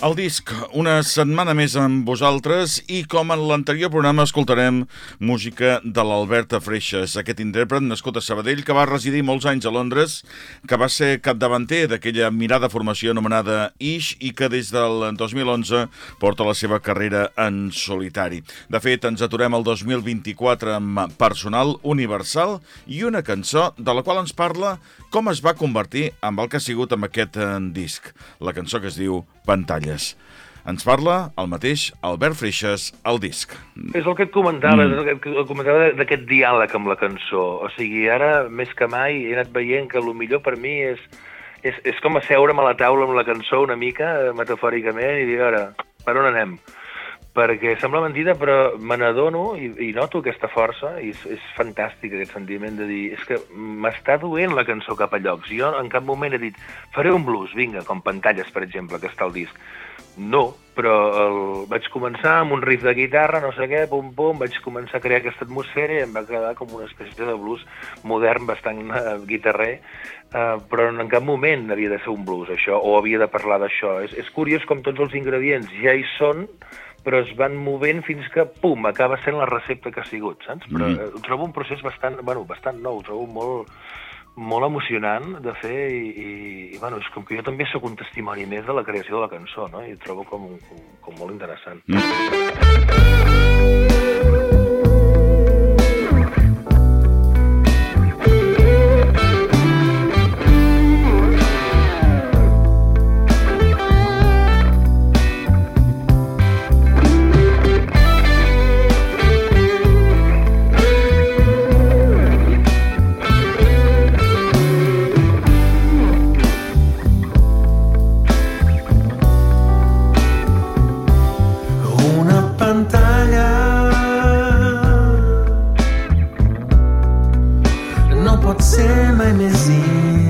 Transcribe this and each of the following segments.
El disc, una setmana més amb vosaltres i com en l'anterior programa escoltarem música de l'Alberta Freixas, aquest intèrpret nascut a Sabadell que va residir molts anys a Londres, que va ser capdavanter d'aquella mirada formació anomenada Ish i que des del 2011 porta la seva carrera en solitari. De fet, ens aturem el 2024 amb Personal Universal i una cançó de la qual ens parla com es va convertir amb el que ha sigut amb aquest eh, disc, la cançó que es diu Pantalles. Ens parla el mateix Albert Freixas al disc. És el que et comentava, mm. el que et comentava d'aquest diàleg amb la cançó. O sigui, ara, més que mai, he anat veient que el millor per mi és, és, és com asseure'm a la taula amb la cançó una mica, metafòricament, i dir, ara, per on anem? Perquè sembla mentida, però me n'adono i, i noto aquesta força, i és, és fantàstic aquest sentiment de dir, és que m'està duent la cançó cap a llocs. Jo en cap moment he dit, faré un blues, vinga, com Pantalles, per exemple, que està al disc. No, però el... vaig començar amb un riff de guitarra, no sé què, pum, pum, vaig començar a crear aquesta atmosfera i em va quedar com una espècie de blues modern, bastant uh, guitarrer, uh, però en cap moment havia de ser un blues, això, o havia de parlar d'això. És, és curiós com tots els ingredients ja hi són, però es van movent fins que, pum, acaba sent la recepta que ha sigut, saps? Però mm. ho trobo un procés bastant, bueno, bastant nou, trobo molt, molt emocionant de fer i, i, i bueno, és com que jo també sóc un testimoni més de la creació de la cançó, no? I trobo com, com, com molt interessant. Mm. ser my mesinho.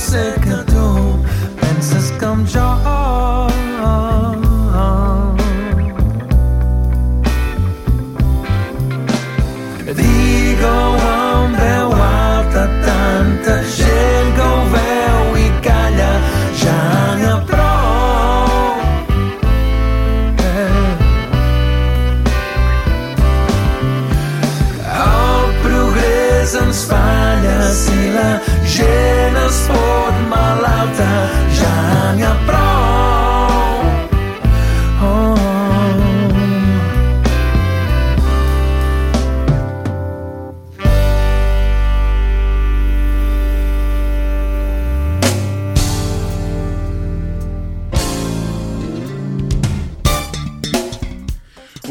second.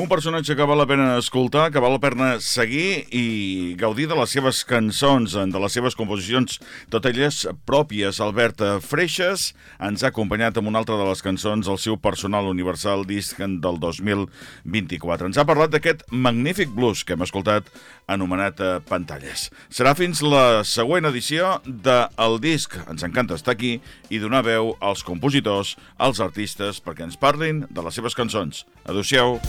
Personatge que val la pena escoltar, que val la pena seguir i gaudir de les seves cançons, de les seves composicions, totes elles pròpies. Albert Freixes ens ha acompanyat amb una altra de les cançons del seu personal universal disc del 2024. Ens ha parlat d'aquest magnífic blues que hem escoltat anomenat eh, Pantalles. Serà fins la següent edició de El Disc. Ens encanta estar aquí i donar veu als compositors, als artistes, perquè ens parlin de les seves cançons. Adéu-siau.